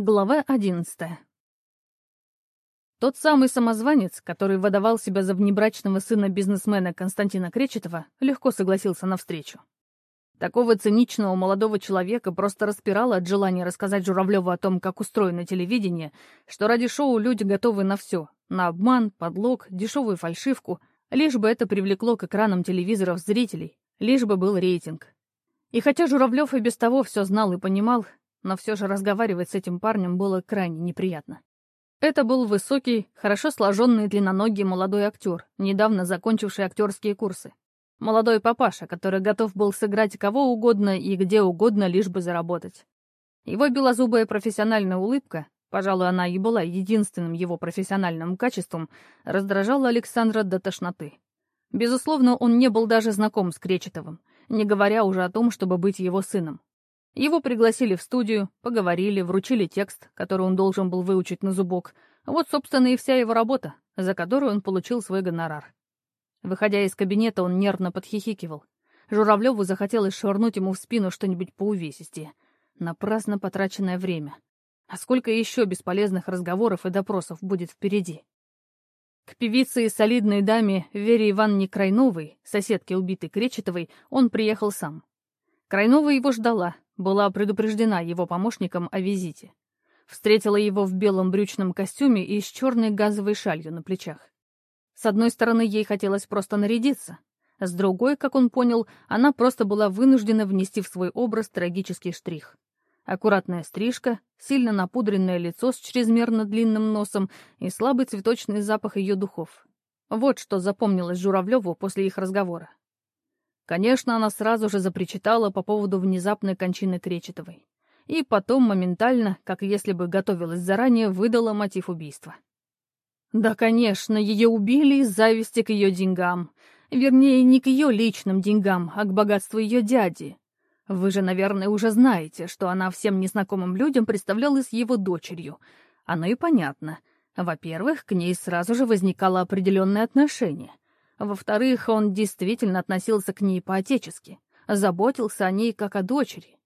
Глава одиннадцатая. Тот самый самозванец, который выдавал себя за внебрачного сына бизнесмена Константина Кречетова, легко согласился на встречу. Такого циничного молодого человека просто распирало от желания рассказать Журавлеву о том, как устроено телевидение, что ради шоу люди готовы на все — на обман, подлог, дешевую фальшивку, лишь бы это привлекло к экранам телевизоров зрителей, лишь бы был рейтинг. И хотя Журавлев и без того все знал и понимал, но все же разговаривать с этим парнем было крайне неприятно. Это был высокий, хорошо сложенный длинноногий молодой актер, недавно закончивший актерские курсы. Молодой папаша, который готов был сыграть кого угодно и где угодно, лишь бы заработать. Его белозубая профессиональная улыбка, пожалуй, она и была единственным его профессиональным качеством, раздражала Александра до тошноты. Безусловно, он не был даже знаком с Кречетовым, не говоря уже о том, чтобы быть его сыном. Его пригласили в студию, поговорили, вручили текст, который он должен был выучить на зубок. Вот, собственно, и вся его работа, за которую он получил свой гонорар. Выходя из кабинета, он нервно подхихикивал. Журавлеву захотелось швырнуть ему в спину что-нибудь поувесистее. Напрасно потраченное время. А сколько еще бесполезных разговоров и допросов будет впереди? К певице и солидной даме Вере Ивановне Крайновой, соседке убитой Кречетовой, он приехал сам. Крайнова его ждала, была предупреждена его помощником о визите. Встретила его в белом брючном костюме и с черной газовой шалью на плечах. С одной стороны, ей хотелось просто нарядиться. С другой, как он понял, она просто была вынуждена внести в свой образ трагический штрих. Аккуратная стрижка, сильно напудренное лицо с чрезмерно длинным носом и слабый цветочный запах ее духов. Вот что запомнилось Журавлеву после их разговора. Конечно, она сразу же запричитала по поводу внезапной кончины Кречетовой. И потом моментально, как если бы готовилась заранее, выдала мотив убийства. Да, конечно, ее убили из зависти к ее деньгам. Вернее, не к ее личным деньгам, а к богатству ее дяди. Вы же, наверное, уже знаете, что она всем незнакомым людям представлялась его дочерью. Оно и понятно. Во-первых, к ней сразу же возникало определенное отношение — во-вторых, он действительно относился к ней по-отечески, заботился о ней как о дочери.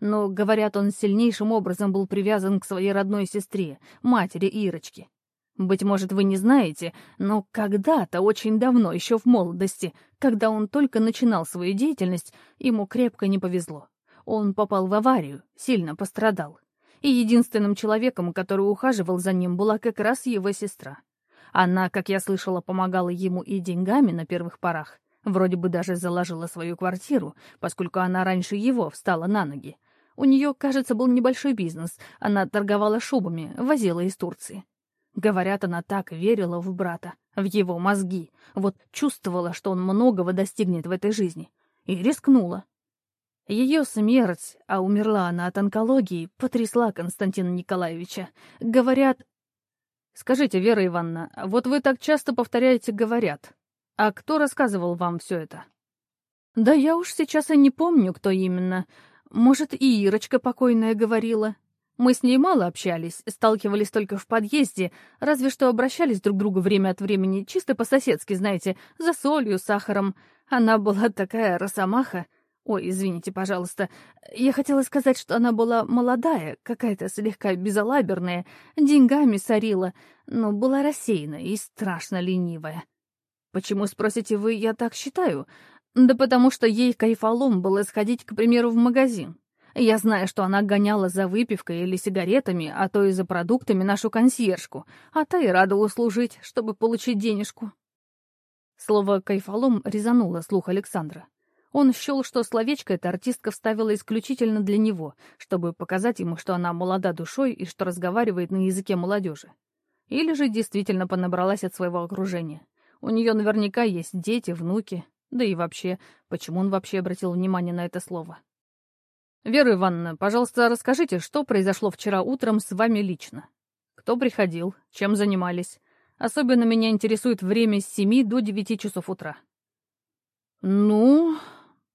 Но, говорят, он сильнейшим образом был привязан к своей родной сестре, матери Ирочки. Быть может, вы не знаете, но когда-то, очень давно, еще в молодости, когда он только начинал свою деятельность, ему крепко не повезло. Он попал в аварию, сильно пострадал. И единственным человеком, который ухаживал за ним, была как раз его сестра. Она, как я слышала, помогала ему и деньгами на первых порах. Вроде бы даже заложила свою квартиру, поскольку она раньше его встала на ноги. У нее, кажется, был небольшой бизнес. Она торговала шубами, возила из Турции. Говорят, она так верила в брата, в его мозги. Вот чувствовала, что он многого достигнет в этой жизни. И рискнула. Ее смерть, а умерла она от онкологии, потрясла Константина Николаевича. Говорят, Скажите, Вера Ивановна, вот вы так часто повторяете «говорят». А кто рассказывал вам все это? Да я уж сейчас и не помню, кто именно. Может, и Ирочка покойная говорила. Мы с ней мало общались, сталкивались только в подъезде, разве что обращались друг к другу время от времени, чисто по-соседски, знаете, за солью, сахаром. Она была такая росомаха. Ой, извините, пожалуйста. Я хотела сказать, что она была молодая, какая-то слегка безалаберная, деньгами сорила, но была рассеянная и страшно ленивая. Почему, спросите вы, я так считаю? Да потому что ей кайфолом было сходить, к примеру, в магазин. Я знаю, что она гоняла за выпивкой или сигаретами, а то и за продуктами нашу консьержку, а та и рада услужить, чтобы получить денежку. Слово «кайфолом» резануло слух Александра. Он счел, что словечко эта артистка вставила исключительно для него, чтобы показать ему, что она молода душой и что разговаривает на языке молодежи. Или же действительно понабралась от своего окружения. У нее наверняка есть дети, внуки. Да и вообще, почему он вообще обратил внимание на это слово? «Вера Ивановна, пожалуйста, расскажите, что произошло вчера утром с вами лично? Кто приходил? Чем занимались? Особенно меня интересует время с семи до девяти часов утра». «Ну...»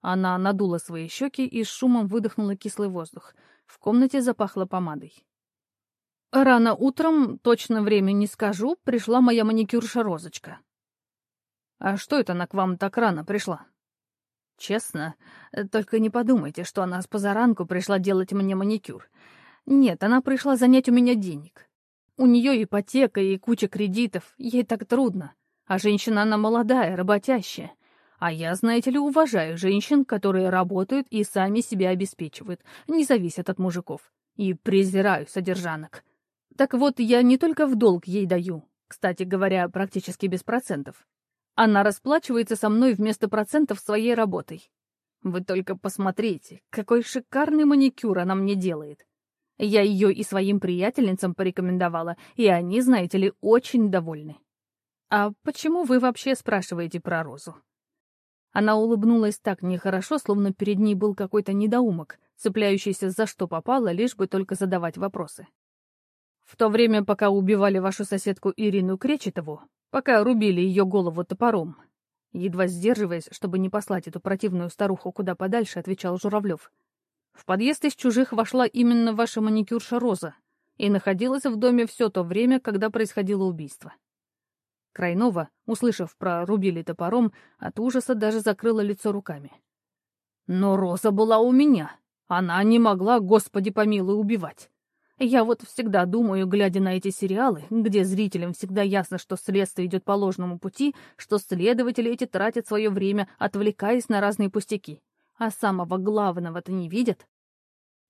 Она надула свои щеки и с шумом выдохнула кислый воздух. В комнате запахло помадой. Рано утром, точно время не скажу, пришла моя маникюрша Розочка. А что это она к вам так рано пришла? Честно, только не подумайте, что она с позаранку пришла делать мне маникюр. Нет, она пришла занять у меня денег. У нее ипотека и куча кредитов, ей так трудно. А женщина она молодая, работящая. А я, знаете ли, уважаю женщин, которые работают и сами себя обеспечивают, не зависят от мужиков. И презираю содержанок. Так вот, я не только в долг ей даю, кстати говоря, практически без процентов. Она расплачивается со мной вместо процентов своей работой. Вы только посмотрите, какой шикарный маникюр она мне делает. Я ее и своим приятельницам порекомендовала, и они, знаете ли, очень довольны. А почему вы вообще спрашиваете про Розу? Она улыбнулась так нехорошо, словно перед ней был какой-то недоумок, цепляющийся за что попало, лишь бы только задавать вопросы. В то время, пока убивали вашу соседку Ирину Кречетову, пока рубили ее голову топором, едва сдерживаясь, чтобы не послать эту противную старуху куда подальше, отвечал Журавлев. В подъезд из чужих вошла именно ваша маникюрша Роза и находилась в доме все то время, когда происходило убийство. Крайнова, услышав про рубили топором, от ужаса даже закрыла лицо руками. Но Роза была у меня. Она не могла, господи помилуй, убивать. Я вот всегда думаю, глядя на эти сериалы, где зрителям всегда ясно, что следствие идет по ложному пути, что следователи эти тратят свое время, отвлекаясь на разные пустяки. А самого главного-то не видят.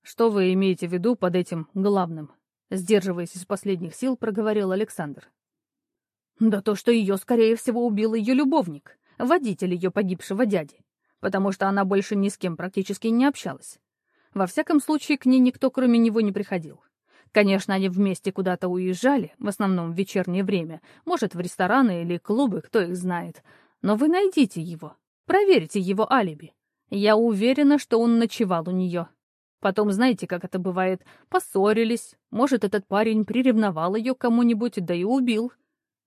Что вы имеете в виду под этим главным? Сдерживаясь из последних сил, проговорил Александр. Да то, что ее, скорее всего, убил ее любовник, водитель ее погибшего дяди, потому что она больше ни с кем практически не общалась. Во всяком случае, к ней никто, кроме него, не приходил. Конечно, они вместе куда-то уезжали, в основном в вечернее время, может, в рестораны или клубы, кто их знает. Но вы найдите его, проверьте его алиби. Я уверена, что он ночевал у нее. Потом, знаете, как это бывает, поссорились, может, этот парень приревновал ее кому-нибудь, да и убил.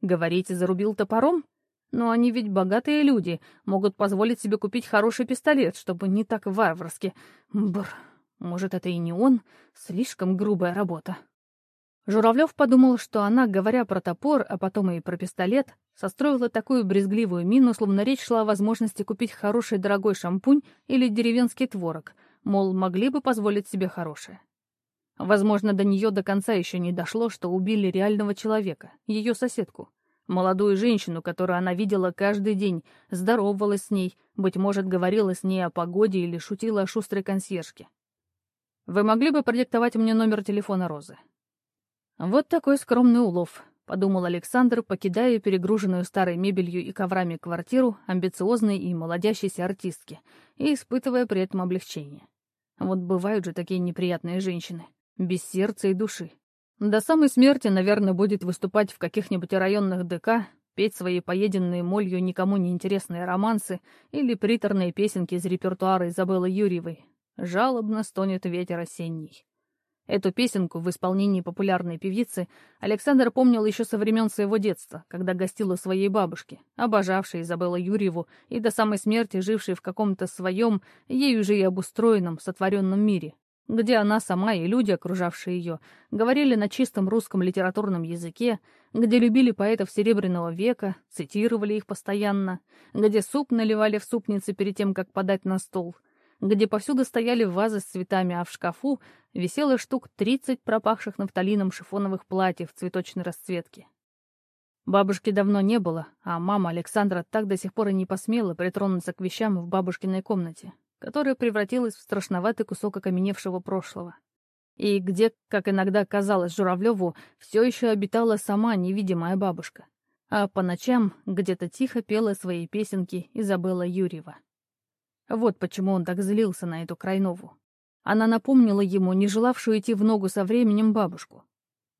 Говорите, зарубил топором? Но они ведь богатые люди, могут позволить себе купить хороший пистолет, чтобы не так варварски. Бррр. Может, это и не он? Слишком грубая работа. Журавлев подумал, что она, говоря про топор, а потом и про пистолет, состроила такую брезгливую мину, словно речь шла о возможности купить хороший дорогой шампунь или деревенский творог, мол, могли бы позволить себе хорошее. Возможно, до нее до конца еще не дошло, что убили реального человека, ее соседку, молодую женщину, которую она видела каждый день, здоровалась с ней, быть может, говорила с ней о погоде или шутила о шустрой консьержке. Вы могли бы продиктовать мне номер телефона Розы?» «Вот такой скромный улов», — подумал Александр, покидая перегруженную старой мебелью и коврами квартиру амбициозной и молодящейся артистки и испытывая при этом облегчение. Вот бывают же такие неприятные женщины, без сердца и души. До самой смерти, наверное, будет выступать в каких-нибудь районных ДК, петь свои поеденные молью никому не интересные романсы или приторные песенки из репертуара Изабеллы Юрьевой, Жалобно стонет ветер осенний. Эту песенку в исполнении популярной певицы Александр помнил еще со времен своего детства, когда гостил у своей бабушки, обожавшей Изабеллу Юрьеву и до самой смерти жившей в каком-то своем, ей уже и обустроенном, сотворенном мире, где она сама и люди, окружавшие ее, говорили на чистом русском литературном языке, где любили поэтов Серебряного века, цитировали их постоянно, где суп наливали в супницы перед тем, как подать на стол — где повсюду стояли вазы с цветами, а в шкафу висело штук тридцать пропахших нафталином шифоновых платьев цветочной расцветки. Бабушки давно не было, а мама Александра так до сих пор и не посмела притронуться к вещам в бабушкиной комнате, которая превратилась в страшноватый кусок окаменевшего прошлого. И где, как иногда казалось Журавлеву, все еще обитала сама невидимая бабушка. А по ночам где-то тихо пела свои песенки Изабелла Юрьева. Вот почему он так злился на эту Крайнову. Она напомнила ему не желавшую идти в ногу со временем бабушку.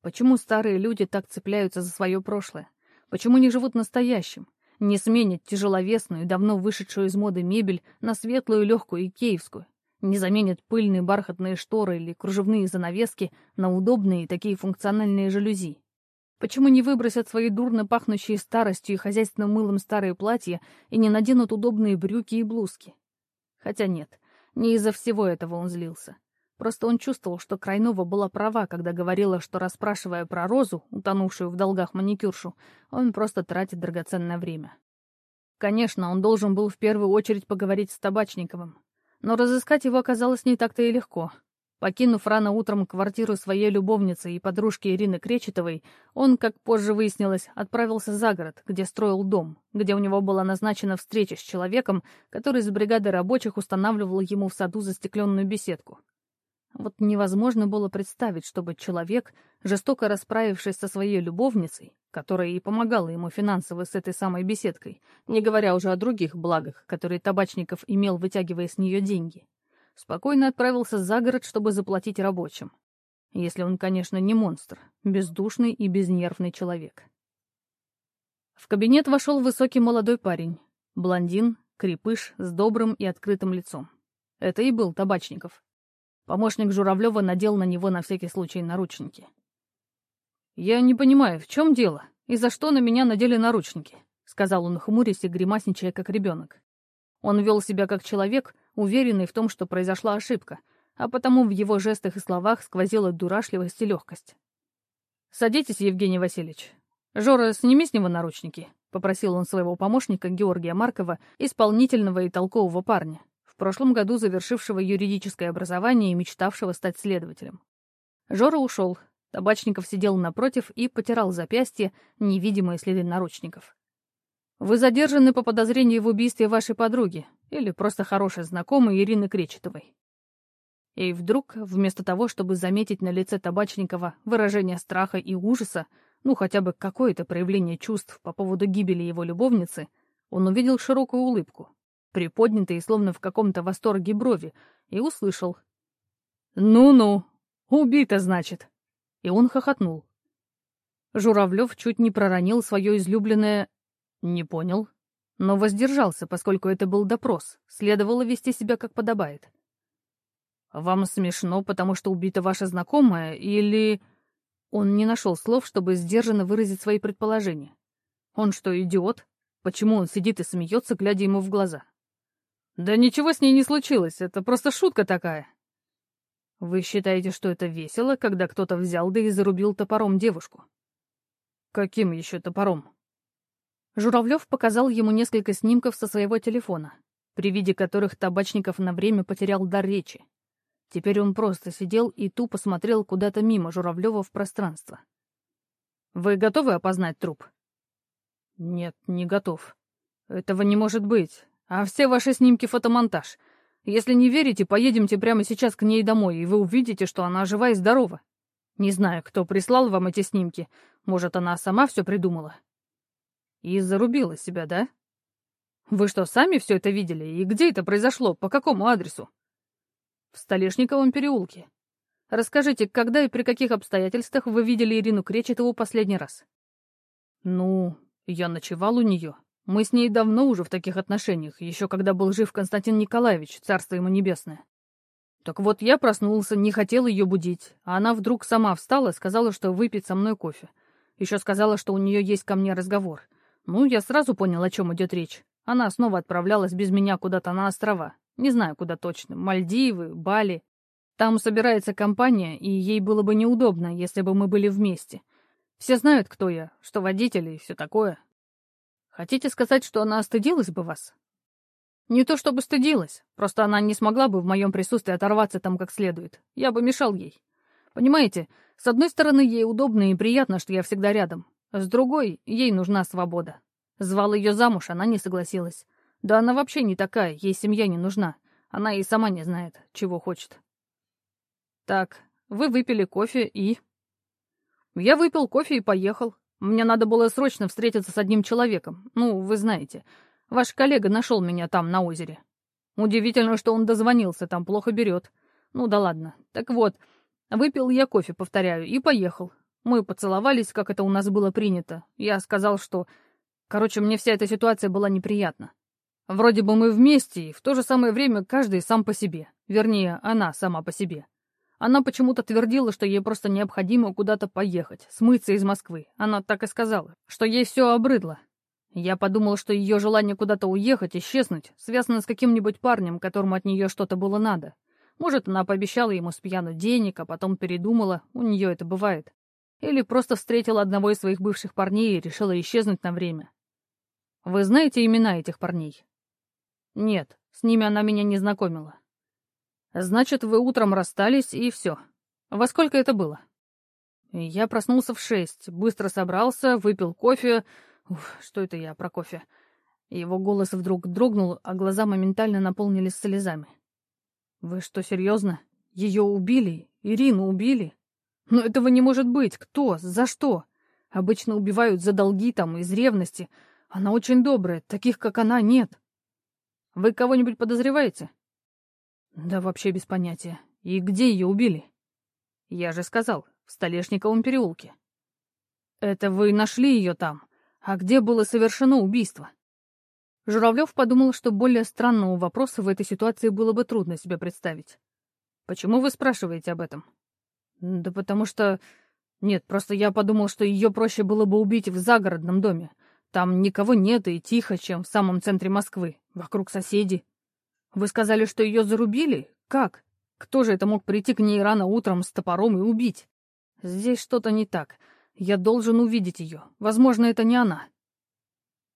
Почему старые люди так цепляются за свое прошлое? Почему не живут настоящим? Не сменят тяжеловесную, давно вышедшую из моды мебель на светлую, легкую и киевскую? Не заменят пыльные бархатные шторы или кружевные занавески на удобные такие функциональные жалюзи? Почему не выбросят свои дурно пахнущие старостью и хозяйственным мылом старые платья и не наденут удобные брюки и блузки? Хотя нет, не из-за всего этого он злился. Просто он чувствовал, что Крайнова была права, когда говорила, что, расспрашивая про Розу, утонувшую в долгах маникюршу, он просто тратит драгоценное время. Конечно, он должен был в первую очередь поговорить с Табачниковым, но разыскать его оказалось не так-то и легко. Покинув рано утром квартиру своей любовницы и подружки Ирины Кречетовой, он, как позже выяснилось, отправился за город, где строил дом, где у него была назначена встреча с человеком, который из бригады рабочих устанавливал ему в саду застекленную беседку. Вот невозможно было представить, чтобы человек, жестоко расправившись со своей любовницей, которая и помогала ему финансово с этой самой беседкой, не говоря уже о других благах, которые Табачников имел, вытягивая с нее деньги, спокойно отправился за город, чтобы заплатить рабочим. Если он, конечно, не монстр, бездушный и безнервный человек. В кабинет вошел высокий молодой парень, блондин, крепыш с добрым и открытым лицом. Это и был Табачников. Помощник Журавлева надел на него на всякий случай наручники. «Я не понимаю, в чем дело? И за что на меня надели наручники?» — сказал он, хмурясь и гримасничая, как ребенок. Он вел себя как человек, уверенный в том, что произошла ошибка, а потому в его жестах и словах сквозила дурашливость и легкость. «Садитесь, Евгений Васильевич. Жора, сними с него наручники», — попросил он своего помощника Георгия Маркова, исполнительного и толкового парня, прошлом году завершившего юридическое образование и мечтавшего стать следователем. Жора ушел. Табачников сидел напротив и потирал запястье, невидимые следы наручников. Вы задержаны по подозрению в убийстве вашей подруги или просто хорошей знакомой Ирины Кречетовой. И вдруг, вместо того, чтобы заметить на лице Табачникова выражение страха и ужаса, ну хотя бы какое-то проявление чувств по поводу гибели его любовницы, он увидел широкую улыбку, приподнятые словно в каком-то восторге брови, и услышал. «Ну-ну, убита, значит!» И он хохотнул. Журавлев чуть не проронил свое излюбленное не понял. Но воздержался, поскольку это был допрос. Следовало вести себя как подобает. «Вам смешно, потому что убита ваша знакомая, или...» Он не нашел слов, чтобы сдержанно выразить свои предположения. Он что, идиот? Почему он сидит и смеется, глядя ему в глаза? Да ничего с ней не случилось, это просто шутка такая. Вы считаете, что это весело, когда кто-то взял да и зарубил топором девушку? Каким еще топором? Журавлев показал ему несколько снимков со своего телефона, при виде которых Табачников на время потерял дар речи. Теперь он просто сидел и тупо смотрел куда-то мимо Журавлева в пространство. «Вы готовы опознать труп?» «Нет, не готов. Этого не может быть. А все ваши снимки — фотомонтаж. Если не верите, поедемте прямо сейчас к ней домой, и вы увидите, что она жива и здорова. Не знаю, кто прислал вам эти снимки. Может, она сама все придумала. И зарубила себя, да? Вы что, сами все это видели? И где это произошло? По какому адресу? В Столешниковом переулке. Расскажите, когда и при каких обстоятельствах вы видели Ирину Кречетову последний раз? Ну, я ночевал у нее. Мы с ней давно уже в таких отношениях, еще когда был жив Константин Николаевич, царство ему небесное. Так вот, я проснулся, не хотел ее будить, а она вдруг сама встала, сказала, что выпьет со мной кофе. Еще сказала, что у нее есть ко мне разговор. Ну, я сразу понял, о чем идет речь. Она снова отправлялась без меня куда-то на острова. Не знаю, куда точно. Мальдивы, Бали. Там собирается компания, и ей было бы неудобно, если бы мы были вместе. Все знают, кто я, что водитель и все такое. Хотите сказать, что она стыдилась бы вас? Не то чтобы стыдилась, просто она не смогла бы в моем присутствии оторваться там как следует. Я бы мешал ей. Понимаете, с одной стороны, ей удобно и приятно, что я всегда рядом. С другой, ей нужна свобода. Звал ее замуж, она не согласилась. Да она вообще не такая, ей семья не нужна. Она и сама не знает, чего хочет. Так, вы выпили кофе и... Я выпил кофе и поехал. Мне надо было срочно встретиться с одним человеком. Ну, вы знаете. Ваш коллега нашел меня там, на озере. Удивительно, что он дозвонился, там плохо берет. Ну да ладно. Так вот, выпил я кофе, повторяю, и поехал. Мы поцеловались, как это у нас было принято. Я сказал, что... Короче, мне вся эта ситуация была неприятна. Вроде бы мы вместе, и в то же самое время каждый сам по себе. Вернее, она сама по себе. Она почему-то твердила, что ей просто необходимо куда-то поехать, смыться из Москвы. Она так и сказала, что ей все обрыдло. Я подумал, что ее желание куда-то уехать, исчезнуть, связано с каким-нибудь парнем, которому от нее что-то было надо. Может, она пообещала ему с пьяну денег, а потом передумала, у нее это бывает. Или просто встретила одного из своих бывших парней и решила исчезнуть на время. Вы знаете имена этих парней? Нет, с ними она меня не знакомила. Значит, вы утром расстались, и все. Во сколько это было? Я проснулся в шесть, быстро собрался, выпил кофе. Уф, что это я про кофе? Его голос вдруг дрогнул, а глаза моментально наполнились слезами. Вы что, серьезно? Ее убили? Ирину убили? Но этого не может быть. Кто? За что? Обычно убивают за долги там, из ревности. Она очень добрая, таких, как она, нет. Вы кого-нибудь подозреваете? Да вообще без понятия. И где ее убили? Я же сказал, в Столешниковом переулке. Это вы нашли ее там. А где было совершено убийство? Журавлев подумал, что более странного вопроса в этой ситуации было бы трудно себе представить. Почему вы спрашиваете об этом? Да потому что... Нет, просто я подумал, что ее проще было бы убить в загородном доме. Там никого нет и тихо, чем в самом центре Москвы, вокруг соседей. Вы сказали, что ее зарубили? Как? Кто же это мог прийти к ней рано утром с топором и убить? Здесь что-то не так. Я должен увидеть ее. Возможно, это не она.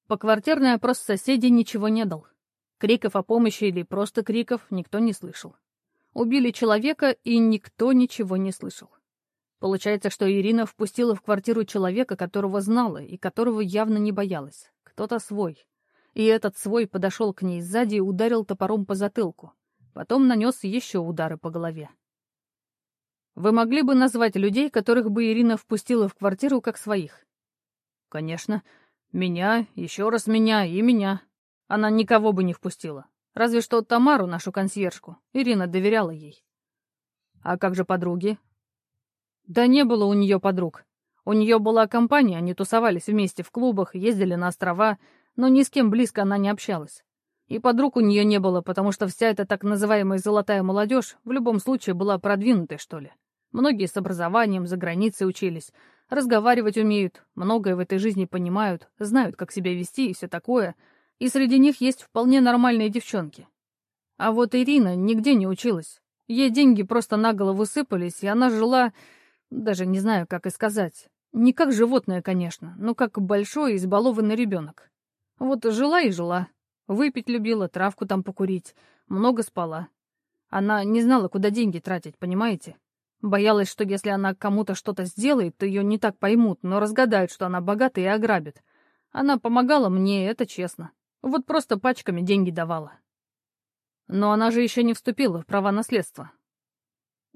Поквартирный опрос соседей ничего не дал. Криков о помощи или просто криков никто не слышал. Убили человека, и никто ничего не слышал. Получается, что Ирина впустила в квартиру человека, которого знала и которого явно не боялась. Кто-то свой. И этот свой подошел к ней сзади и ударил топором по затылку. Потом нанес еще удары по голове. Вы могли бы назвать людей, которых бы Ирина впустила в квартиру как своих? Конечно. Меня, еще раз меня и меня. Она никого бы не впустила. Разве что Тамару, нашу консьержку. Ирина доверяла ей. А как же подруги? Да не было у нее подруг. У нее была компания, они тусовались вместе в клубах, ездили на острова, но ни с кем близко она не общалась. И подруг у нее не было, потому что вся эта так называемая «золотая молодежь» в любом случае была продвинутой, что ли. Многие с образованием, за границей учились, разговаривать умеют, многое в этой жизни понимают, знают, как себя вести и все такое, и среди них есть вполне нормальные девчонки. А вот Ирина нигде не училась. Ей деньги просто наголо высыпались, и она жила, даже не знаю, как и сказать, не как животное, конечно, но как большой избалованный ребенок. Вот жила и жила. Выпить любила, травку там покурить, много спала. Она не знала, куда деньги тратить, понимаете? Боялась, что если она кому-то что-то сделает, то ее не так поймут, но разгадают, что она богата и ограбит. Она помогала мне, это честно. Вот просто пачками деньги давала. Но она же еще не вступила в права наследства.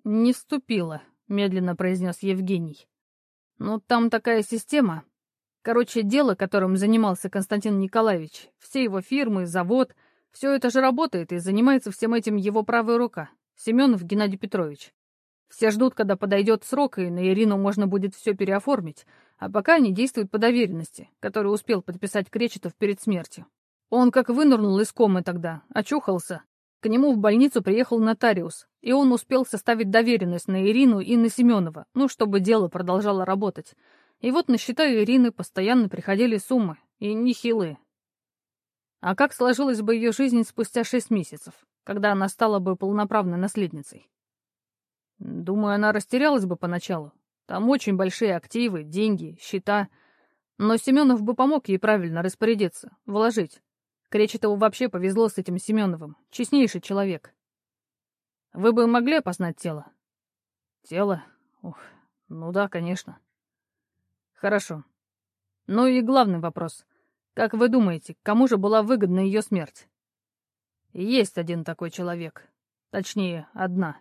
«Не вступила», — медленно произнес Евгений. «Но там такая система. Короче, дело, которым занимался Константин Николаевич, все его фирмы, завод, все это же работает и занимается всем этим его правая рука, Семенов Геннадий Петрович. Все ждут, когда подойдет срок, и на Ирину можно будет все переоформить, а пока они действуют по доверенности, которую успел подписать Кречетов перед смертью. Он как вынырнул из комы тогда, очухался. К нему в больницу приехал нотариус, и он успел составить доверенность на Ирину и на Семенова, ну, чтобы дело продолжало работать. И вот на счета Ирины постоянно приходили суммы, и нехилые. А как сложилась бы ее жизнь спустя шесть месяцев, когда она стала бы полноправной наследницей? Думаю, она растерялась бы поначалу. Там очень большие активы, деньги, счета. Но Семенов бы помог ей правильно распорядиться, вложить. Кречетову вообще повезло с этим Семеновым. Честнейший человек. Вы бы могли опознать тело? Тело? Ух, ну да, конечно. Хорошо. Ну и главный вопрос. Как вы думаете, кому же была выгодна ее смерть? Есть один такой человек. Точнее, одна.